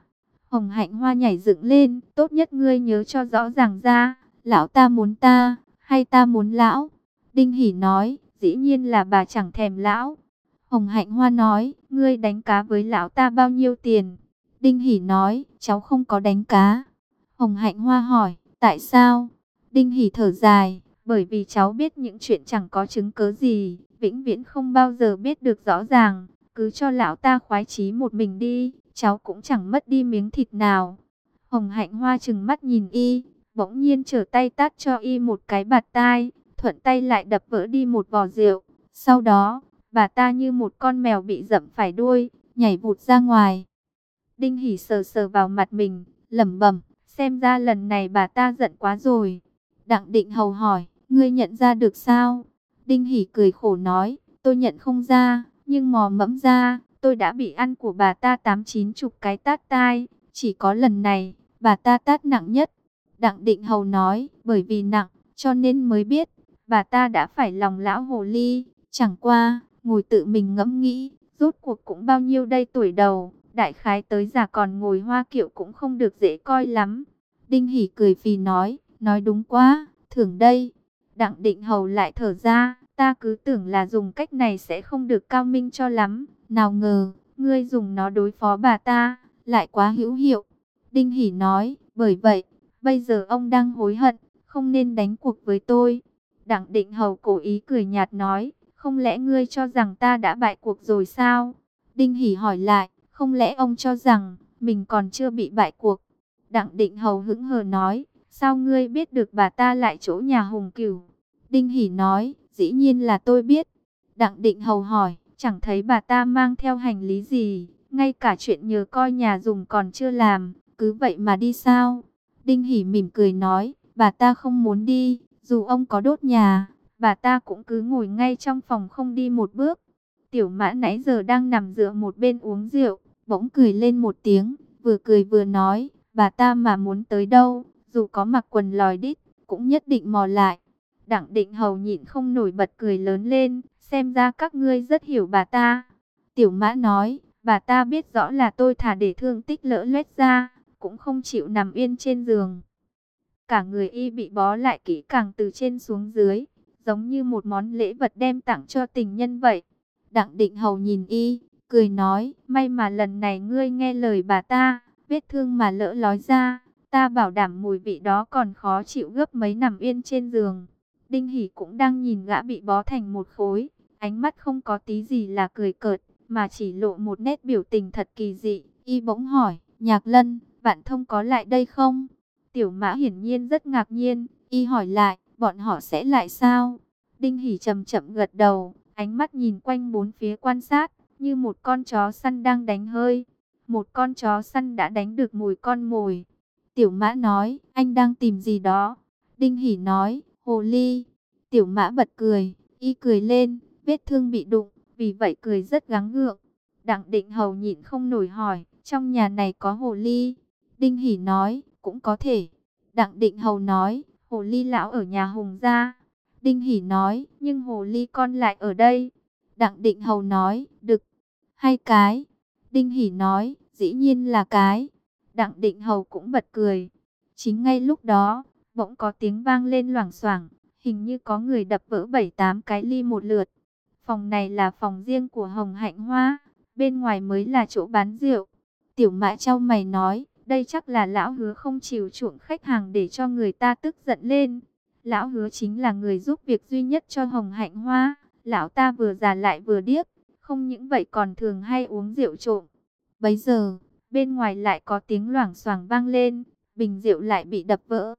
Hồng Hạnh Hoa nhảy dựng lên, tốt nhất ngươi nhớ cho rõ ràng ra, lão ta muốn ta, hay ta muốn lão. Đinh Hỷ nói, dĩ nhiên là bà chẳng thèm lão. Hồng Hạnh Hoa nói, ngươi đánh cá với lão ta bao nhiêu tiền? Đinh Hỷ nói, cháu không có đánh cá. Hồng Hạnh Hoa hỏi, tại sao? Đinh Hỷ thở dài, bởi vì cháu biết những chuyện chẳng có chứng cớ gì, vĩnh viễn không bao giờ biết được rõ ràng, cứ cho lão ta khoái chí một mình đi, cháu cũng chẳng mất đi miếng thịt nào. Hồng Hạnh Hoa chừng mắt nhìn y, bỗng nhiên trở tay tát cho y một cái bạt tai, thuận tay lại đập vỡ đi một vò rượu. Sau đó, bà ta như một con mèo bị dẫm phải đuôi, nhảy vụt ra ngoài. Đinh hỉ sờ sờ vào mặt mình, lẩm bẩm, xem ra lần này bà ta giận quá rồi. Đặng Định Hầu hỏi, ngươi nhận ra được sao? Đinh hỉ cười khổ nói, tôi nhận không ra, nhưng mò mẫm ra, tôi đã bị ăn của bà ta tám chín chục cái tát tai, chỉ có lần này, bà ta tát nặng nhất. Đặng Định Hầu nói, bởi vì nặng, cho nên mới biết, bà ta đã phải lòng lão hồ ly, chẳng qua, ngồi tự mình ngẫm nghĩ, rốt cuộc cũng bao nhiêu đây tuổi đầu, đại khái tới già còn ngồi hoa kiệu cũng không được dễ coi lắm. Đinh hỉ cười phì nói, nói đúng quá, thưởng đây. Đặng định hầu lại thở ra, ta cứ tưởng là dùng cách này sẽ không được cao minh cho lắm. Nào ngờ, ngươi dùng nó đối phó bà ta, lại quá hữu hiệu. Đinh hỉ nói, bởi vậy, bây giờ ông đang hối hận, không nên đánh cuộc với tôi. Đặng định hầu cố ý cười nhạt nói, không lẽ ngươi cho rằng ta đã bại cuộc rồi sao? Đinh hỉ hỏi lại, không lẽ ông cho rằng mình còn chưa bị bại cuộc? Đặng định hầu hững hờ nói, sao ngươi biết được bà ta lại chỗ nhà Hùng Cửu? Đinh hỉ nói, dĩ nhiên là tôi biết. Đặng định hầu hỏi, chẳng thấy bà ta mang theo hành lý gì, ngay cả chuyện nhờ coi nhà dùng còn chưa làm, cứ vậy mà đi sao? Đinh hỉ mỉm cười nói, bà ta không muốn đi, dù ông có đốt nhà, bà ta cũng cứ ngồi ngay trong phòng không đi một bước. Tiểu mã nãy giờ đang nằm dựa một bên uống rượu, bỗng cười lên một tiếng, vừa cười vừa nói, bà ta mà muốn tới đâu, dù có mặc quần lòi đít, cũng nhất định mò lại. Đặng định hầu nhịn không nổi bật cười lớn lên, xem ra các ngươi rất hiểu bà ta. Tiểu mã nói, bà ta biết rõ là tôi thả để thương tích lỡ loét ra, cũng không chịu nằm yên trên giường. Cả người y bị bó lại kỹ càng từ trên xuống dưới, giống như một món lễ vật đem tặng cho tình nhân vậy. Đặng định hầu nhìn y, cười nói, may mà lần này ngươi nghe lời bà ta, vết thương mà lỡ lói ra, ta bảo đảm mùi vị đó còn khó chịu gấp mấy nằm yên trên giường. Đinh Hỷ cũng đang nhìn gã bị bó thành một khối, ánh mắt không có tí gì là cười cợt, mà chỉ lộ một nét biểu tình thật kỳ dị. Y bỗng hỏi, Nhạc Lân, bạn thông có lại đây không? Tiểu mã hiển nhiên rất ngạc nhiên, y hỏi lại, bọn họ sẽ lại sao? Đinh hỉ chậm chậm gật đầu, ánh mắt nhìn quanh bốn phía quan sát, như một con chó săn đang đánh hơi. Một con chó săn đã đánh được mùi con mồi. Tiểu mã nói, anh đang tìm gì đó. Đinh hỉ nói, hồ ly. Tiểu mã bật cười, y cười lên, vết thương bị đụng, vì vậy cười rất gắng gượng. Đặng định hầu nhịn không nổi hỏi, trong nhà này có hồ ly. Đinh hỉ nói, cũng có thể. Đặng định hầu nói, hồ ly lão ở nhà Hùng gia. Đinh hỉ nói, nhưng hồ ly con lại ở đây. Đặng định hầu nói, đực, hay cái. Đinh hỉ nói, dĩ nhiên là cái. Đặng định hầu cũng bật cười. Chính ngay lúc đó, bỗng có tiếng vang lên loảng xoảng hình như có người đập vỡ bảy tám cái ly một lượt. Phòng này là phòng riêng của Hồng Hạnh Hoa, bên ngoài mới là chỗ bán rượu. Tiểu mã trao mày nói, đây chắc là lão hứa không chịu chuộng khách hàng để cho người ta tức giận lên. Lão hứa chính là người giúp việc duy nhất cho Hồng Hạnh Hoa. Lão ta vừa già lại vừa điếc, không những vậy còn thường hay uống rượu trộm. Bấy giờ, bên ngoài lại có tiếng loảng xoảng vang lên, bình rượu lại bị đập vỡ.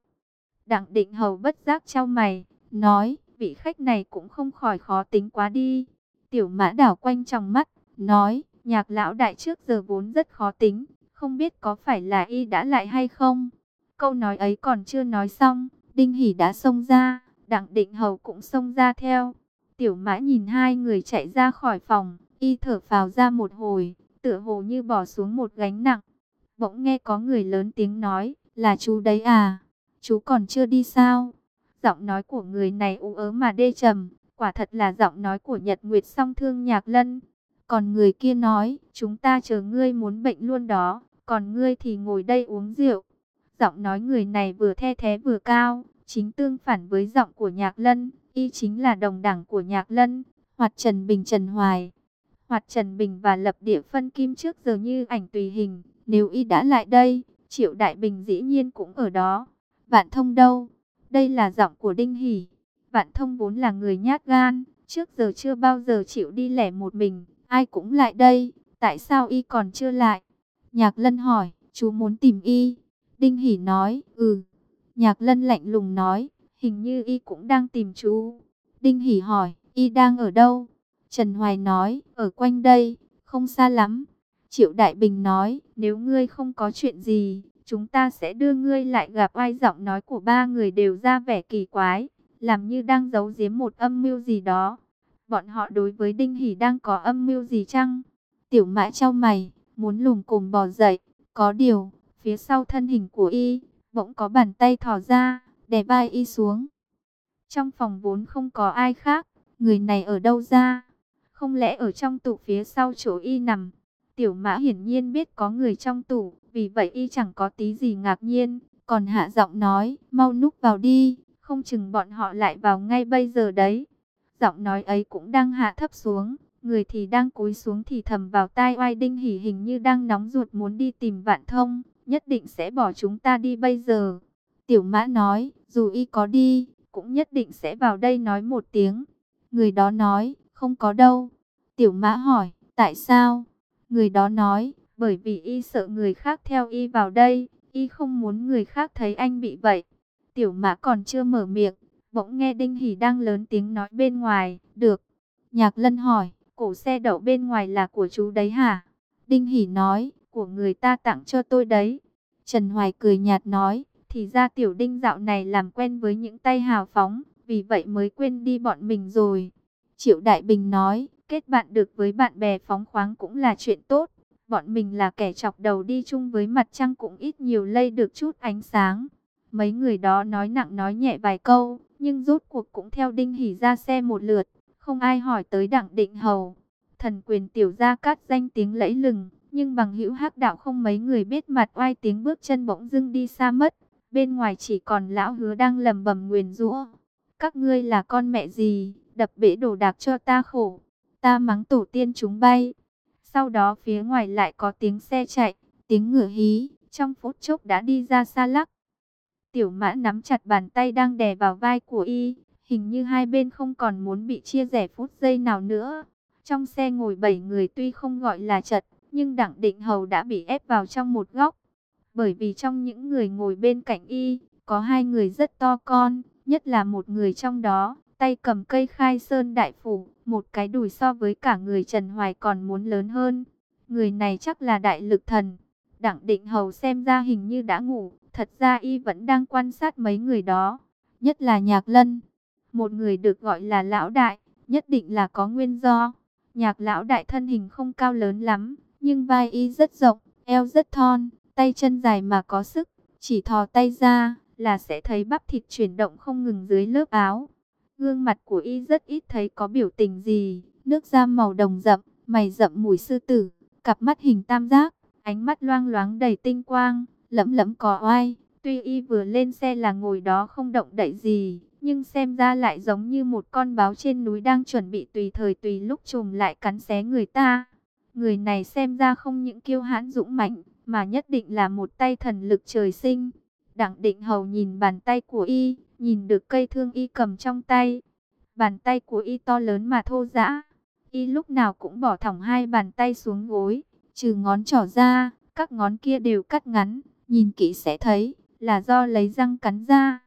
Đặng định hầu bất giác trao mày, nói, vị khách này cũng không khỏi khó tính quá đi. Tiểu mã đảo quanh trong mắt, nói, nhạc lão đại trước giờ vốn rất khó tính, không biết có phải là y đã lại hay không. Câu nói ấy còn chưa nói xong, Đinh Hỷ đã xông ra, Đặng Định Hầu cũng xông ra theo. Tiểu mã nhìn hai người chạy ra khỏi phòng, y thở phào ra một hồi, tựa hồ như bỏ xuống một gánh nặng. Bỗng nghe có người lớn tiếng nói, là chú đấy à, chú còn chưa đi sao? Giọng nói của người này u ớ mà đê trầm, quả thật là giọng nói của Nhật Nguyệt song thương nhạc lân. Còn người kia nói, chúng ta chờ ngươi muốn bệnh luôn đó, còn ngươi thì ngồi đây uống rượu. Giọng nói người này vừa the thế vừa cao, chính tương phản với giọng của nhạc lân, y chính là đồng đẳng của nhạc lân, hoặc Trần Bình Trần Hoài. Hoặc Trần Bình và Lập Địa phân kim trước giờ như ảnh tùy hình, nếu y đã lại đây, Triệu Đại Bình dĩ nhiên cũng ở đó. Vạn thông đâu? Đây là giọng của Đinh Hỷ. Vạn thông vốn là người nhát gan, trước giờ chưa bao giờ chịu đi lẻ một mình, ai cũng lại đây, tại sao y còn chưa lại? Nhạc Lân hỏi, chú muốn tìm y. Đinh Hỷ nói, ừ. Nhạc Lân lạnh lùng nói, hình như y cũng đang tìm chú. Đinh Hỷ hỏi, y đang ở đâu? Trần Hoài nói, ở quanh đây, không xa lắm. Triệu Đại Bình nói, nếu ngươi không có chuyện gì, chúng ta sẽ đưa ngươi lại gặp ai giọng nói của ba người đều ra vẻ kỳ quái, làm như đang giấu giếm một âm mưu gì đó. Bọn họ đối với Đinh Hỷ đang có âm mưu gì chăng? Tiểu mã trao mày, muốn lùm cùng bò dậy, có điều, phía sau thân hình của y, bỗng có bàn tay thò ra, đè vai y xuống. Trong phòng vốn không có ai khác, người này ở đâu ra? Không lẽ ở trong tủ phía sau chỗ y nằm? Tiểu mã hiển nhiên biết có người trong tủ, vì vậy y chẳng có tí gì ngạc nhiên, còn hạ giọng nói, mau núp vào đi, không chừng bọn họ lại vào ngay bây giờ đấy. Giọng nói ấy cũng đang hạ thấp xuống, người thì đang cúi xuống thì thầm vào tai oai đinh hỉ hình như đang nóng ruột muốn đi tìm vạn thông, nhất định sẽ bỏ chúng ta đi bây giờ. Tiểu mã nói, dù y có đi, cũng nhất định sẽ vào đây nói một tiếng. Người đó nói, không có đâu. Tiểu mã hỏi, tại sao? Người đó nói, bởi vì y sợ người khác theo y vào đây, y không muốn người khác thấy anh bị vậy. Tiểu mã còn chưa mở miệng, bỗng nghe Đinh Hỷ đang lớn tiếng nói bên ngoài, được. Nhạc lân hỏi, cổ xe đậu bên ngoài là của chú đấy hả? Đinh Hỷ nói, của người ta tặng cho tôi đấy. Trần Hoài cười nhạt nói, thì ra tiểu đinh dạo này làm quen với những tay hào phóng, vì vậy mới quên đi bọn mình rồi. Triệu Đại Bình nói, kết bạn được với bạn bè phóng khoáng cũng là chuyện tốt. Bọn mình là kẻ chọc đầu đi chung với mặt trăng cũng ít nhiều lây được chút ánh sáng. Mấy người đó nói nặng nói nhẹ vài câu, nhưng rốt cuộc cũng theo Đinh Hỷ ra xe một lượt, không ai hỏi tới Đặng Định Hầu. Thần quyền tiểu gia cát danh tiếng lẫy lừng, nhưng bằng hữu hắc đạo không mấy người biết mặt oai tiếng bước chân bỗng dưng đi xa mất. Bên ngoài chỉ còn lão hứa đang lầm bầm nguyền rủa. Các ngươi là con mẹ gì, đập bể đồ đạc cho ta khổ. Ta mắng tổ tiên chúng bay. Sau đó phía ngoài lại có tiếng xe chạy, tiếng ngựa hí, trong phút chốc đã đi ra xa lắc. Tiểu mã nắm chặt bàn tay đang đè vào vai của y, hình như hai bên không còn muốn bị chia rẽ phút giây nào nữa. Trong xe ngồi bảy người tuy không gọi là chật, nhưng Đặng Định Hầu đã bị ép vào trong một góc. Bởi vì trong những người ngồi bên cạnh y, có hai người rất to con, nhất là một người trong đó, tay cầm cây khai sơn đại phủ, một cái đùi so với cả người Trần Hoài còn muốn lớn hơn. Người này chắc là đại lực thần. Đặng Định Hầu xem ra hình như đã ngủ, thật ra y vẫn đang quan sát mấy người đó, nhất là Nhạc Lân. Một người được gọi là lão đại, nhất định là có nguyên do. Nhạc lão đại thân hình không cao lớn lắm, nhưng vai y rất rộng, eo rất thon, tay chân dài mà có sức, chỉ thò tay ra là sẽ thấy bắp thịt chuyển động không ngừng dưới lớp áo. Gương mặt của y rất ít thấy có biểu tình gì, nước da màu đồng rậm, mày rậm mùi sư tử, cặp mắt hình tam giác, ánh mắt loang loáng đầy tinh quang, lẫm lẫm có oai. Tuy y vừa lên xe là ngồi đó không động đậy gì, nhưng xem ra lại giống như một con báo trên núi đang chuẩn bị tùy thời tùy lúc trùm lại cắn xé người ta. Người này xem ra không những kiêu hãn dũng mạnh, mà nhất định là một tay thần lực trời sinh. Đặng định hầu nhìn bàn tay của y, nhìn được cây thương y cầm trong tay. Bàn tay của y to lớn mà thô dã Y lúc nào cũng bỏ thỏng hai bàn tay xuống gối, trừ ngón trỏ ra, các ngón kia đều cắt ngắn, nhìn kỹ sẽ thấy là do lấy răng cắn ra.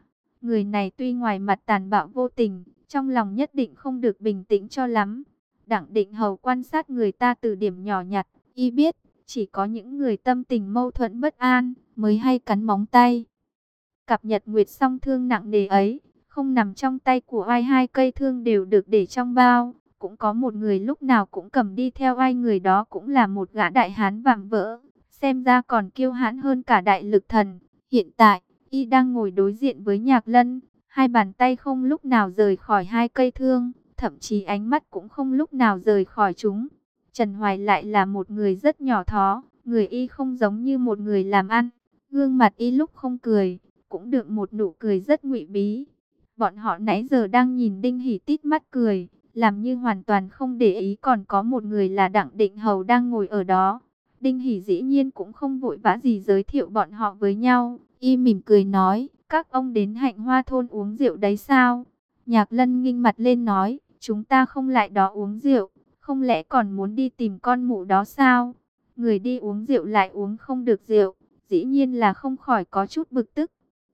Người này tuy ngoài mặt tàn bạo vô tình, trong lòng nhất định không được bình tĩnh cho lắm. Đặng định hầu quan sát người ta từ điểm nhỏ nhặt, y biết, chỉ có những người tâm tình mâu thuẫn bất an, mới hay cắn móng tay. Cặp nhật nguyệt song thương nặng nề ấy, không nằm trong tay của ai hai cây thương đều được để trong bao. Cũng có một người lúc nào cũng cầm đi theo ai người đó cũng là một gã đại hán vạm vỡ. Xem ra còn kiêu hãn hơn cả đại lực thần. Hiện tại, y đang ngồi đối diện với nhạc lân. Hai bàn tay không lúc nào rời khỏi hai cây thương. Thậm chí ánh mắt cũng không lúc nào rời khỏi chúng. Trần Hoài lại là một người rất nhỏ thó. Người y không giống như một người làm ăn. Gương mặt y lúc không cười, cũng được một nụ cười rất ngụy bí. Bọn họ nãy giờ đang nhìn Đinh Hỷ tít mắt cười, làm như hoàn toàn không để ý còn có một người là Đặng Định Hầu đang ngồi ở đó. Đinh Hỷ dĩ nhiên cũng không vội vã gì giới thiệu bọn họ với nhau, y mỉm cười nói, các ông đến hạnh hoa thôn uống rượu đấy sao? Nhạc lân nghinh mặt lên nói, chúng ta không lại đó uống rượu, không lẽ còn muốn đi tìm con mụ đó sao? Người đi uống rượu lại uống không được rượu, dĩ nhiên là không khỏi có chút bực tức.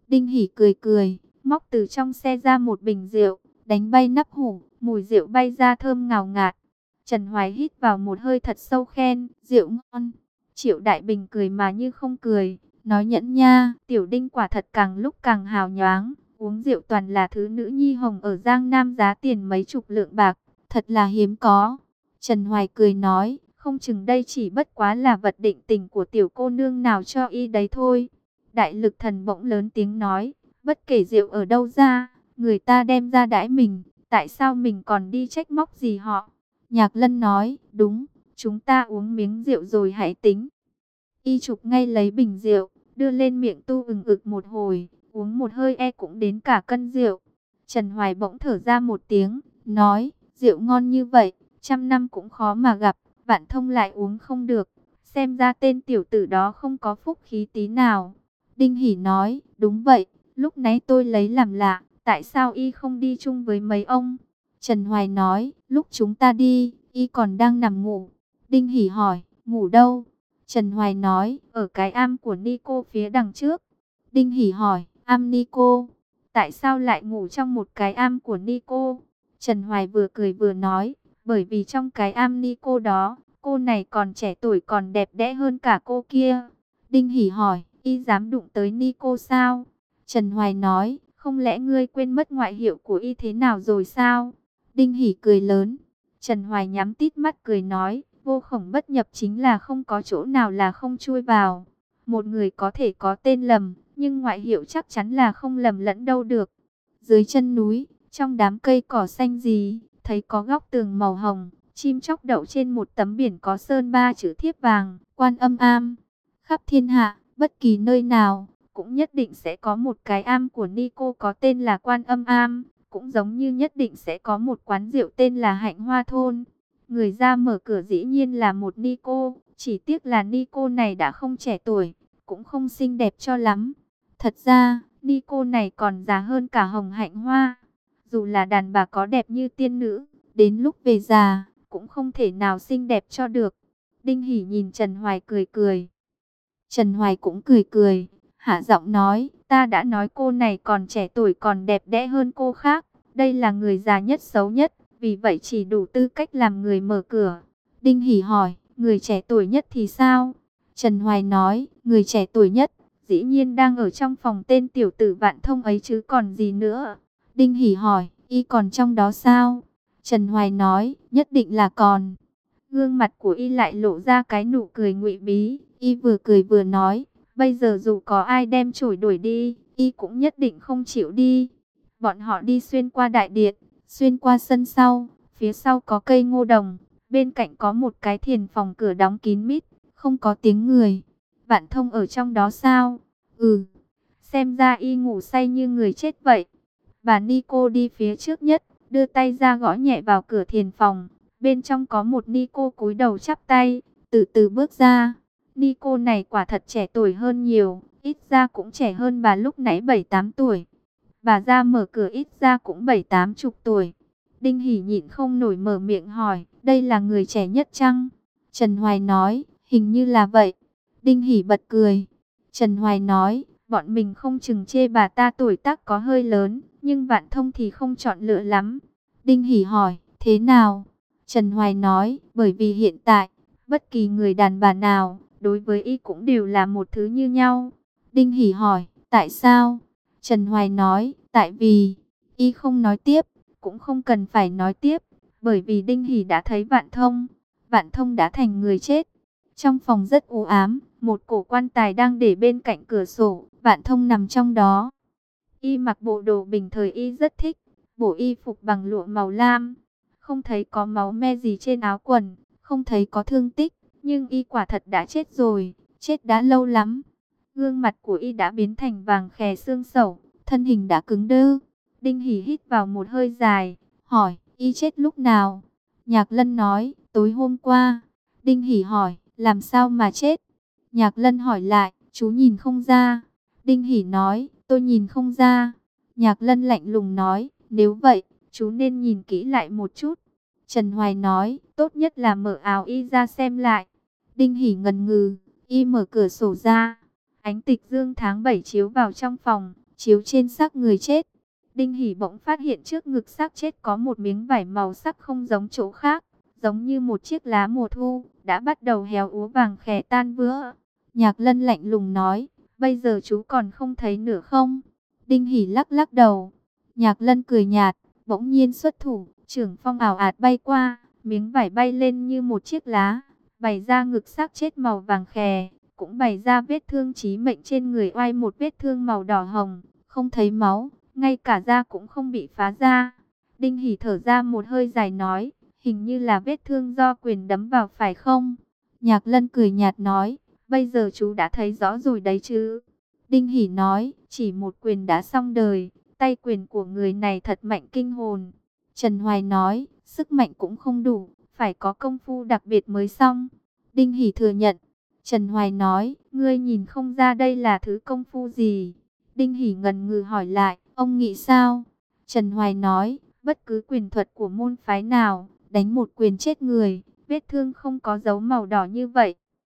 Đinh Hỉ cười cười, móc từ trong xe ra một bình rượu, đánh bay nắp hủ, mùi rượu bay ra thơm ngào ngạt. Trần Hoài hít vào một hơi thật sâu khen, rượu ngon. Triệu Đại Bình cười mà như không cười, nói nhẫn nha, tiểu đinh quả thật càng lúc càng hào nhoáng, uống rượu toàn là thứ nữ nhi hồng ở Giang Nam giá tiền mấy chục lượng bạc, thật là hiếm có. Trần Hoài cười nói, không chừng đây chỉ bất quá là vật định tình của tiểu cô nương nào cho y đấy thôi. Đại lực thần bỗng lớn tiếng nói, bất kể rượu ở đâu ra, người ta đem ra đãi mình, tại sao mình còn đi trách móc gì họ? Nhạc lân nói, đúng, chúng ta uống miếng rượu rồi hãy tính. Y trục ngay lấy bình rượu, đưa lên miệng tu ừng ực một hồi, uống một hơi e cũng đến cả cân rượu. Trần Hoài bỗng thở ra một tiếng, nói, rượu ngon như vậy, trăm năm cũng khó mà gặp, vạn thông lại uống không được. Xem ra tên tiểu tử đó không có phúc khí tí nào. Đinh Hỷ nói, đúng vậy, lúc nãy tôi lấy làm lạ, tại sao y không đi chung với mấy ông? Trần Hoài nói, lúc chúng ta đi, y còn đang nằm ngủ. Đinh Hỷ hỏi, ngủ đâu? Trần Hoài nói, ở cái am của Nico phía đằng trước. Đinh Hỷ hỏi, am Nico, tại sao lại ngủ trong một cái am của Nico? Trần Hoài vừa cười vừa nói, bởi vì trong cái am Nico đó, cô này còn trẻ tuổi còn đẹp đẽ hơn cả cô kia. Đinh Hỷ hỏi, y dám đụng tới Nico sao? Trần Hoài nói, không lẽ ngươi quên mất ngoại hiệu của y thế nào rồi sao? Đinh Hỷ cười lớn. Trần Hoài nhắm tít mắt cười nói, vô khổng bất nhập chính là không có chỗ nào là không chui vào. Một người có thể có tên lầm, nhưng ngoại hiệu chắc chắn là không lầm lẫn đâu được. Dưới chân núi, trong đám cây cỏ xanh gì, thấy có góc tường màu hồng, chim chóc đậu trên một tấm biển có sơn ba chữ thiếp vàng, quan âm am. Khắp thiên hạ, bất kỳ nơi nào, cũng nhất định sẽ có một cái am của Nico có tên là quan âm am. Cũng giống như nhất định sẽ có một quán rượu tên là hạnh hoa thôn. Người ra mở cửa dĩ nhiên là một Nico, chỉ tiếc là Nico này đã không trẻ tuổi, cũng không xinh đẹp cho lắm. Thật ra, Nico này còn già hơn cả hồng hạnh hoa. Dù là đàn bà có đẹp như tiên nữ, đến lúc về già, cũng không thể nào xinh đẹp cho được. Đinh Hỷ nhìn Trần Hoài cười cười. Trần Hoài cũng cười cười, hạ giọng nói, ta đã nói cô này còn trẻ tuổi còn đẹp đẽ hơn cô khác. Đây là người già nhất xấu nhất, vì vậy chỉ đủ tư cách làm người mở cửa. Đinh Hỷ hỏi, người trẻ tuổi nhất thì sao? Trần Hoài nói, người trẻ tuổi nhất, dĩ nhiên đang ở trong phòng tên tiểu tử vạn thông ấy chứ còn gì nữa. Đinh Hỷ hỏi, y còn trong đó sao? Trần Hoài nói, nhất định là còn. Gương mặt của y lại lộ ra cái nụ cười ngụy bí, y vừa cười vừa nói, bây giờ dù có ai đem chổi đuổi đi, y cũng nhất định không chịu đi. Bọn họ đi xuyên qua đại điện, xuyên qua sân sau, phía sau có cây ngô đồng, bên cạnh có một cái thiền phòng cửa đóng kín mít, không có tiếng người. Vạn thông ở trong đó sao? Ừ, xem ra y ngủ say như người chết vậy. Bà Nico đi phía trước nhất, đưa tay ra gõ nhẹ vào cửa thiền phòng. Bên trong có một Nico cúi đầu chắp tay, từ từ bước ra. Nico này quả thật trẻ tuổi hơn nhiều, ít ra cũng trẻ hơn bà lúc nãy 7-8 tuổi. Bà ra mở cửa ít ra cũng 7-8 chục tuổi. Đinh Hỷ nhịn không nổi mở miệng hỏi, đây là người trẻ nhất chăng? Trần Hoài nói, hình như là vậy. Đinh Hỷ bật cười. Trần Hoài nói, bọn mình không chừng chê bà ta tuổi tác có hơi lớn, nhưng vạn thông thì không chọn lựa lắm. Đinh Hỷ hỏi, thế nào? Trần Hoài nói, bởi vì hiện tại, bất kỳ người đàn bà nào, đối với y cũng đều là một thứ như nhau. Đinh Hỷ hỏi, tại sao? Trần Hoài nói, tại vì, y không nói tiếp, cũng không cần phải nói tiếp, bởi vì Đinh Hỷ đã thấy vạn thông, vạn thông đã thành người chết. Trong phòng rất u ám, một cổ quan tài đang để bên cạnh cửa sổ, vạn thông nằm trong đó. Y mặc bộ đồ bình thời y rất thích, bộ y phục bằng lụa màu lam, không thấy có máu me gì trên áo quần, không thấy có thương tích, nhưng y quả thật đã chết rồi, chết đã lâu lắm. Gương mặt của y đã biến thành vàng khè xương sầu, thân hình đã cứng đơ. Đinh Hỉ hít vào một hơi dài, hỏi, y chết lúc nào? Nhạc Lân nói, tối hôm qua. Đinh Hỉ hỏi, làm sao mà chết? Nhạc Lân hỏi lại, chú nhìn không ra. Đinh Hỉ nói, tôi nhìn không ra. Nhạc Lân lạnh lùng nói, nếu vậy, chú nên nhìn kỹ lại một chút. Trần Hoài nói, tốt nhất là mở áo y ra xem lại. Đinh Hỉ ngần ngừ, y mở cửa sổ ra. Ánh tịch dương tháng 7 chiếu vào trong phòng, chiếu trên xác người chết. Đinh Hỷ bỗng phát hiện trước ngực xác chết có một miếng vải màu sắc không giống chỗ khác, giống như một chiếc lá mùa thu, đã bắt đầu héo úa vàng khẻ tan vữa. Nhạc lân lạnh lùng nói, bây giờ chú còn không thấy nữa không? Đinh Hỷ lắc lắc đầu. Nhạc lân cười nhạt, bỗng nhiên xuất thủ, trưởng phong ảo ạt bay qua, miếng vải bay lên như một chiếc lá, bày ra ngực xác chết màu vàng khè, cũng bày ra vết thương chí mệnh trên người oai một vết thương màu đỏ hồng, không thấy máu, ngay cả da cũng không bị phá ra. Đinh hỉ thở ra một hơi dài nói, hình như là vết thương do quyền đấm vào phải không? Nhạc Lân cười nhạt nói, bây giờ chú đã thấy rõ rồi đấy chứ. Đinh hỉ nói, chỉ một quyền đã xong đời, tay quyền của người này thật mạnh kinh hồn. Trần Hoài nói, sức mạnh cũng không đủ, phải có công phu đặc biệt mới xong. Đinh hỉ thừa nhận. Trần Hoài nói, ngươi nhìn không ra đây là thứ công phu gì. Đinh Hỷ ngần ngừ hỏi lại, ông nghĩ sao? Trần Hoài nói, bất cứ quyền thuật của môn phái nào, đánh một quyền chết người, vết thương không có dấu màu đỏ như vậy,